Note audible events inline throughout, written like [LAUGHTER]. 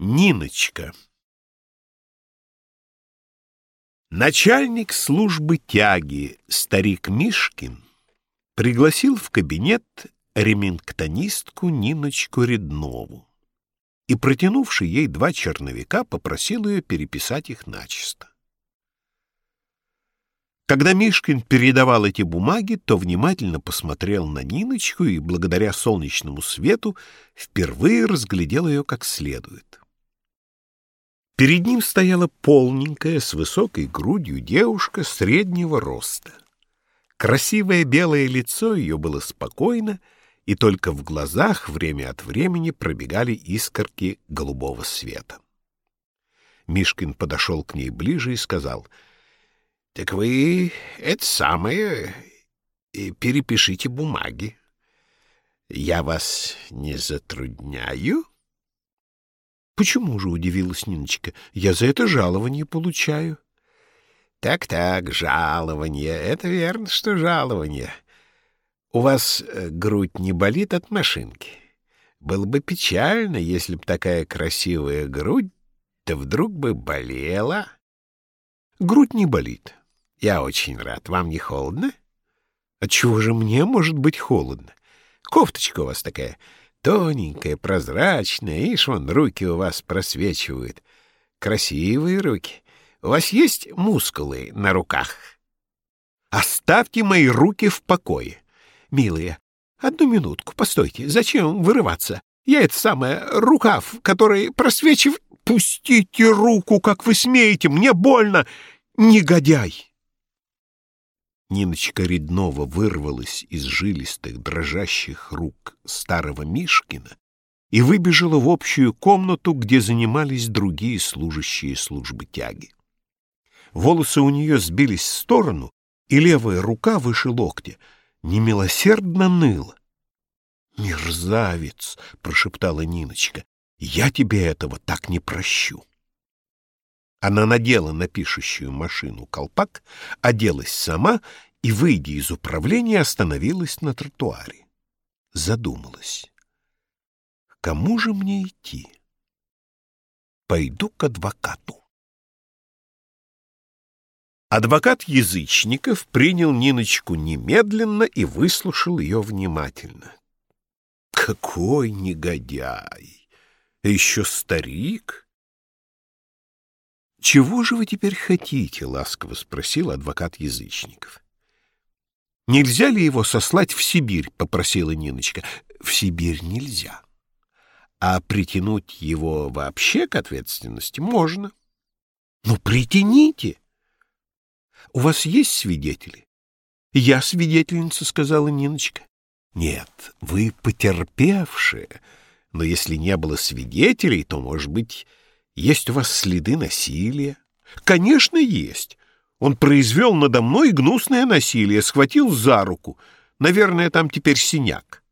Ниночка Начальник службы тяги, старик Мишкин, пригласил в кабинет ремингтонистку Ниночку Реднову и, протянувши ей два черновика, попросил ее переписать их начисто. Когда Мишкин передавал эти бумаги, то внимательно посмотрел на Ниночку и, благодаря солнечному свету, впервые разглядел ее как следует. Перед ним стояла полненькая, с высокой грудью девушка среднего роста. Красивое белое лицо ее было спокойно, и только в глазах время от времени пробегали искорки голубого света. Мишкин подошел к ней ближе и сказал, «Так вы это самое перепишите бумаги. Я вас не затрудняю?» «Почему же?» — удивилась Ниночка. «Я за это жалование получаю». «Так-так, жалование. Это верно, что жалование. У вас э, грудь не болит от машинки? Было бы печально, если б такая красивая грудь, да вдруг бы болела». «Грудь не болит». «Я очень рад. Вам не холодно?» «Отчего же мне может быть холодно?» «Кофточка у вас такая Тоненькая, прозрачная, ишь, вон руки у вас просвечивают. Красивые руки. У вас есть мускулы на руках? Оставьте мои руки в покое. Милые, одну минутку, постойте. Зачем вырываться? Я это самое, рукав, который просвечив... Пустите руку, как вы смеете, мне больно, негодяй! Ниночка Реднова вырвалась из жилистых, дрожащих рук старого Мишкина и выбежала в общую комнату, где занимались другие служащие службы тяги. Волосы у нее сбились в сторону, и левая рука выше локтя немилосердно ныла. «Мерзавец!» — прошептала Ниночка. «Я тебе этого так не прощу!» Она надела на пишущую машину колпак, оделась сама и, выйдя из управления, остановилась на тротуаре. Задумалась. К кому же мне идти? Пойду к адвокату. Адвокат Язычников принял Ниночку немедленно и выслушал ее внимательно. Какой негодяй! Еще старик! «Чего же вы теперь хотите?» — ласково спросил адвокат Язычников. «Нельзя ли его сослать в Сибирь?» — попросила Ниночка. «В Сибирь нельзя. А притянуть его вообще к ответственности можно. Ну, притяните. У вас есть свидетели?» «Я свидетельница», — сказала Ниночка. «Нет, вы потерпевшие, но если не было свидетелей, то, может быть, есть у вас следы насилия? Конечно, есть. Он произвел надо мной гнусное насилие, схватил за руку. Наверное, там теперь синяк.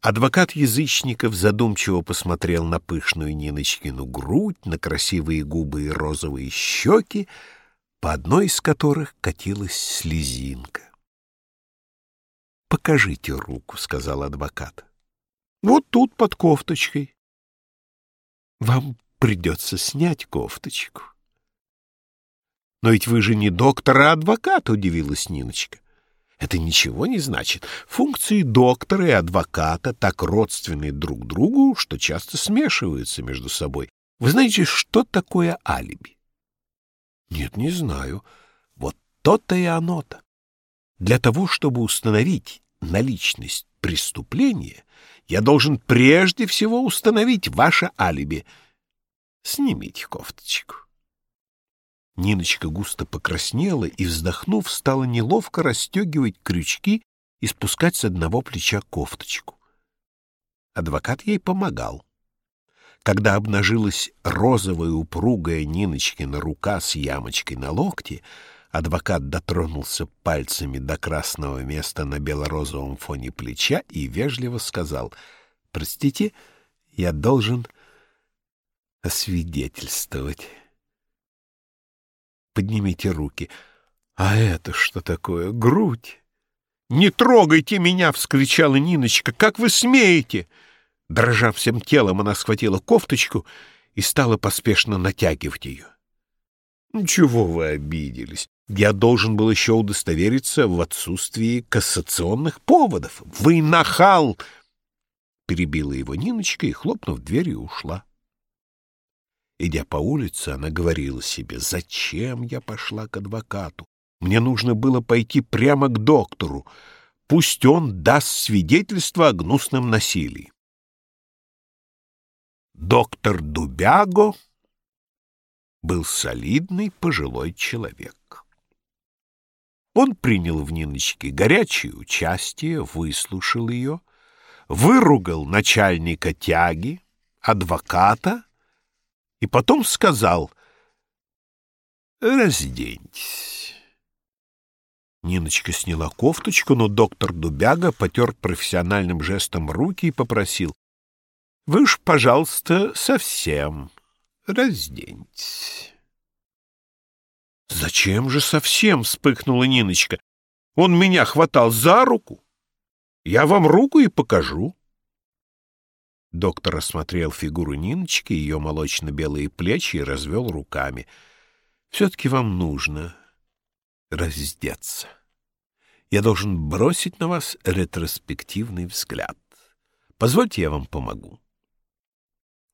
Адвокат Язычников задумчиво посмотрел на пышную Ниночкину грудь, на красивые губы и розовые щеки, по одной из которых катилась слезинка. «Покажите руку», — сказал адвокат. «Вот тут, под кофточкой». Вам придется снять кофточку. Но ведь вы же не доктор, а адвокат, удивилась Ниночка. Это ничего не значит. Функции доктора и адвоката так родственны друг другу, что часто смешиваются между собой. Вы знаете, что такое алиби? Нет, не знаю. Вот то-то и оно-то. Для того, чтобы установить наличность преступления, я должен прежде всего установить ваше алиби. Снимите кофточку. Ниночка густо покраснела и, вздохнув, стала неловко расстегивать крючки и спускать с одного плеча кофточку. Адвокат ей помогал. Когда обнажилась розовая упругая Ниночкина рука с ямочкой на локте, Адвокат дотронулся пальцами до красного места на белорозовом фоне плеча и вежливо сказал, «Простите, я должен освидетельствовать». «Поднимите руки. А это что такое? Грудь?» «Не трогайте меня!» — вскричала Ниночка. «Как вы смеете? Дрожа всем телом, она схватила кофточку и стала поспешно натягивать ее. «Ну, чего вы обиделись? Я должен был еще удостовериться в отсутствии кассационных поводов. Вы нахал!» Перебила его Ниночка и, хлопнув дверью, ушла. Идя по улице, она говорила себе, «Зачем я пошла к адвокату? Мне нужно было пойти прямо к доктору. Пусть он даст свидетельство о гнусном насилии». Доктор Дубяго был солидный пожилой человек. Он принял в Ниночке горячее участие, выслушал ее, выругал начальника тяги, адвоката и потом сказал «Разденьтесь». Ниночка сняла кофточку, но доктор Дубяга потер профессиональным жестом руки и попросил «Вы уж, пожалуйста, совсем разденьтесь». «Зачем же совсем?» — вспыхнула Ниночка. «Он меня хватал за руку. Я вам руку и покажу». Доктор осмотрел фигуру Ниночки, ее молочно-белые плечи и развел руками. «Все-таки вам нужно раздеться. Я должен бросить на вас ретроспективный взгляд. Позвольте, я вам помогу».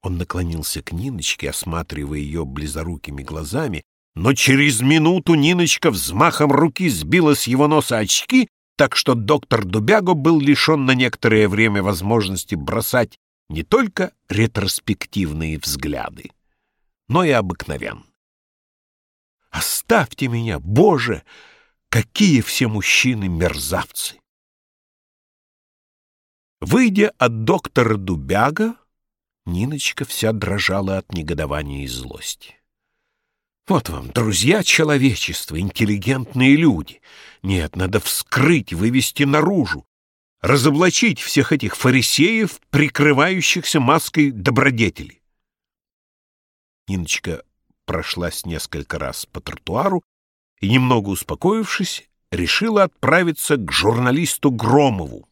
Он наклонился к Ниночке, осматривая ее близорукими глазами, но через минуту Ниночка взмахом руки сбила с его носа очки, так что доктор Дубяго был лишен на некоторое время возможности бросать не только ретроспективные взгляды, но и обыкновенные. «Оставьте меня, Боже! Какие все мужчины мерзавцы!» Выйдя от доктора Дубяга, Ниночка вся дрожала от негодования и злости. Вот вам, друзья человечества, интеллигентные люди. Нет, надо вскрыть, вывести наружу, разоблачить всех этих фарисеев, прикрывающихся маской добродетели. Ниночка прошлась несколько раз по тротуару и, немного успокоившись, решила отправиться к журналисту Громову,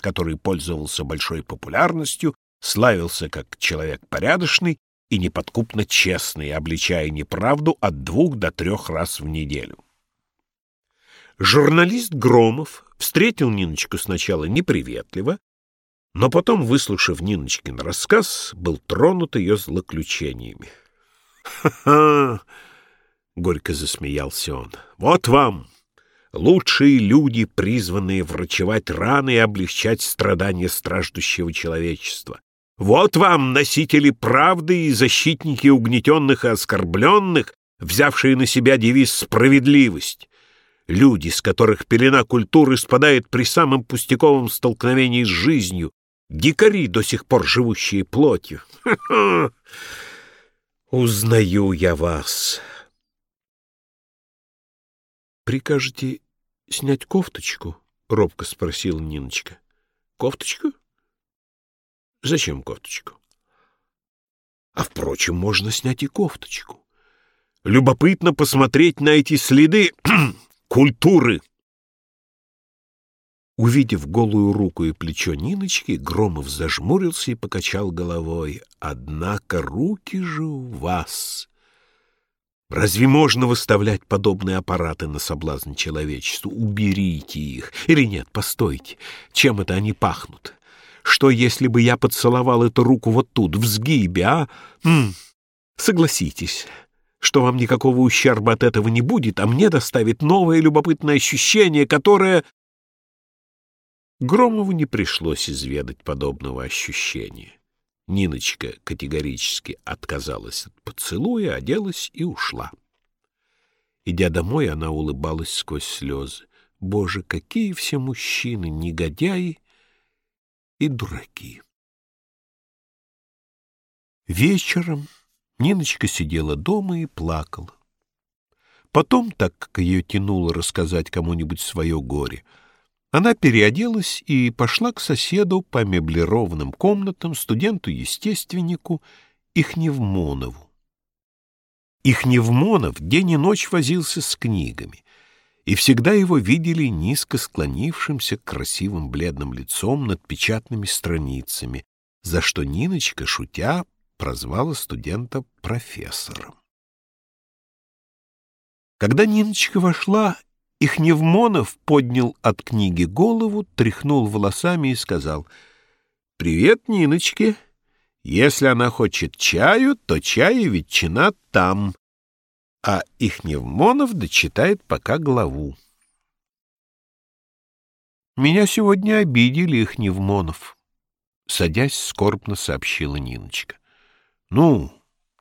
который пользовался большой популярностью, славился как человек порядочный и неподкупно честный, обличая неправду от двух до трех раз в неделю. Журналист Громов встретил Ниночку сначала неприветливо, но потом, выслушав Ниночкин рассказ, был тронут ее злоключениями. «Ха-ха!» — горько засмеялся он. «Вот вам, лучшие люди, призванные врачевать раны и облегчать страдания страждущего человечества. Вот вам, носители правды и защитники угнетенных и оскорбленных, взявшие на себя девиз «справедливость». Люди, с которых пелена культуры спадает при самом пустяковом столкновении с жизнью, дикари, до сих пор живущие плотью. Узнаю я вас. Прикажете снять кофточку? — робко спросила Ниночка. — Кофточку? Зачем кофточку? А, впрочем, можно снять и кофточку. Любопытно посмотреть на эти следы [CLEARS THROAT] культуры. Увидев голую руку и плечо Ниночки, Громов зажмурился и покачал головой. «Однако руки же у вас!» Разве можно выставлять подобные аппараты на соблазн человечеству? Уберите их. Или нет, постойте. Чем это они пахнут? Что, если бы я поцеловал эту руку вот тут, в сгибе, а? М -м, согласитесь, что вам никакого ущерба от этого не будет, а мне доставит новое любопытное ощущение, которое... Громову не пришлось изведать подобного ощущения. Ниночка категорически отказалась от поцелуя, оделась и ушла. Идя домой, она улыбалась сквозь слезы. Боже, какие все мужчины, негодяи и дураки! Вечером Ниночка сидела дома и плакала. Потом, так как ее тянуло рассказать кому-нибудь свое горе, она переоделась и пошла к соседу по меблированным комнатам, студенту-естественнику Ихневмонову. Ихневмонов день и ночь возился с книгами, и всегда его видели низко склонившимся красивым бледным лицом над печатными страницами, за что Ниночка, шутя, прозвала студента профессором. Когда Ниночка вошла, Ихневмонов поднял от книги голову, тряхнул волосами и сказал «Привет, Ниночке! Если она хочет чаю, то чай и ветчина там». А Ихневмонов дочитает пока главу. «Меня сегодня обидели Ихневмонов», — садясь скорбно сообщила Ниночка. «Ну,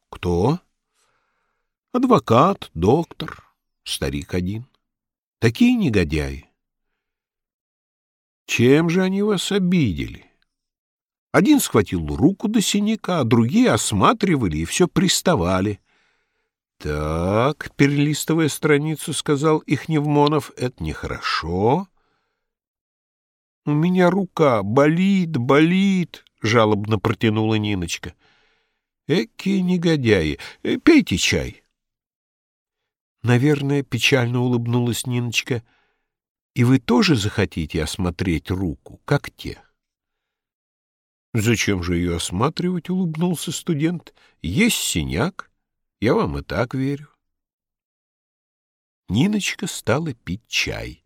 кто?» «Адвокат, доктор, старик один. Такие негодяи». «Чем же они вас обидели?» Один схватил руку до синяка, а другие осматривали и все приставали. «Так, перелистывая страницу, — сказал Ихневмонов, — это нехорошо». «У меня рука болит, болит», — жалобно протянула Ниночка. «Экие негодяи! Э, пейте чай!» Наверное, печально улыбнулась Ниночка. «И вы тоже захотите осмотреть руку, как те?» «Зачем же ее осматривать?» — улыбнулся студент. «Есть синяк. Я вам и так верю». Ниночка стала пить чай.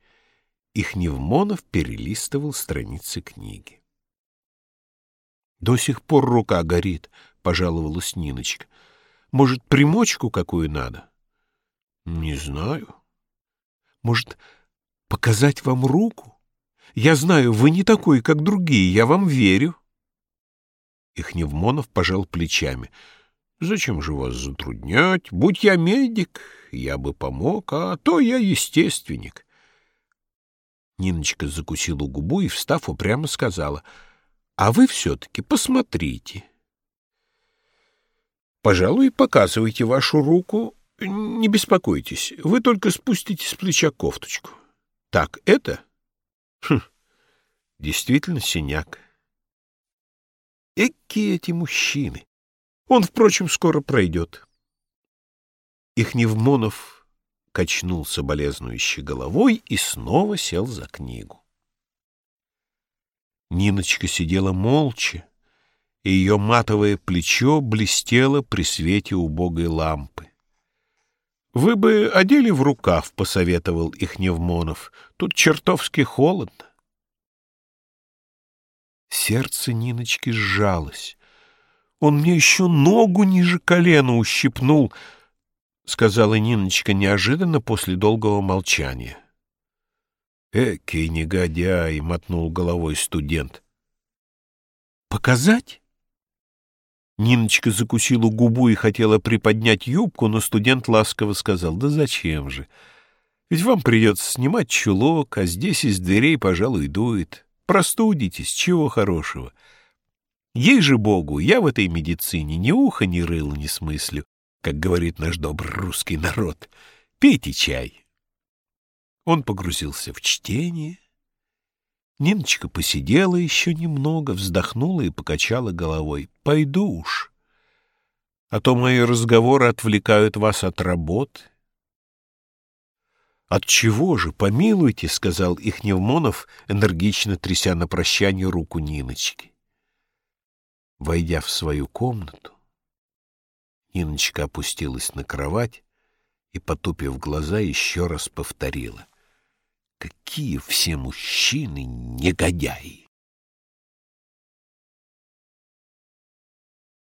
Ихневмонов перелистывал страницы книги. «До сих пор рука горит», — пожаловалась Ниночка. «Может, примочку какую надо?» «Не знаю. Может, показать вам руку? Я знаю, вы не такой, как другие, я вам верю». Ихневмонов пожал плечами. «Зачем же вас затруднять? Будь я медик, я бы помог, а то я естественник». Ниночка закусила губу и, встав, упрямо сказала, «А вы все-таки посмотрите». «Пожалуй, показывайте вашу руку. Не беспокойтесь, вы только спустите с плеча кофточку. Так, это?» «Хм, действительно синяк». Эки эти мужчины! Он, впрочем, скоро пройдет. Ихневмонов качнул соболезнующей головой и снова сел за книгу. Ниночка сидела молча, и ее матовое плечо блестело при свете убогой лампы. — Вы бы одели в рукав, — посоветовал Ихневмонов. — Тут чертовски холодно. Сердце Ниночки сжалось. Он мне еще ногу ниже колена ущипнул, — сказала Ниночка неожиданно после долгого молчания. «Экий негодяй!» — мотнул головой студент. «Показать?» Ниночка закусила губу и хотела приподнять юбку, но студент ласково сказал, «Да зачем же? Ведь вам придется снимать чулок, а здесь из дверей, пожалуй, дует. Простудитесь, чего хорошего. Ей же Богу, я в этой медицине ни уха, ни рыла не смыслю, как говорит наш добрый русский народ. Пейте чай. Он погрузился в чтение. Ниночка посидела еще немного, вздохнула и покачала головой. «Пойду уж, а то мои разговоры отвлекают вас от работы». «От чего же, помилуйте», — сказал Ихневмонов, энергично тряся на прощание руку Ниночки. Войдя в свою комнату, Ниночка опустилась на кровать и, потупив глаза, еще раз повторила. «Какие все мужчины негодяи!»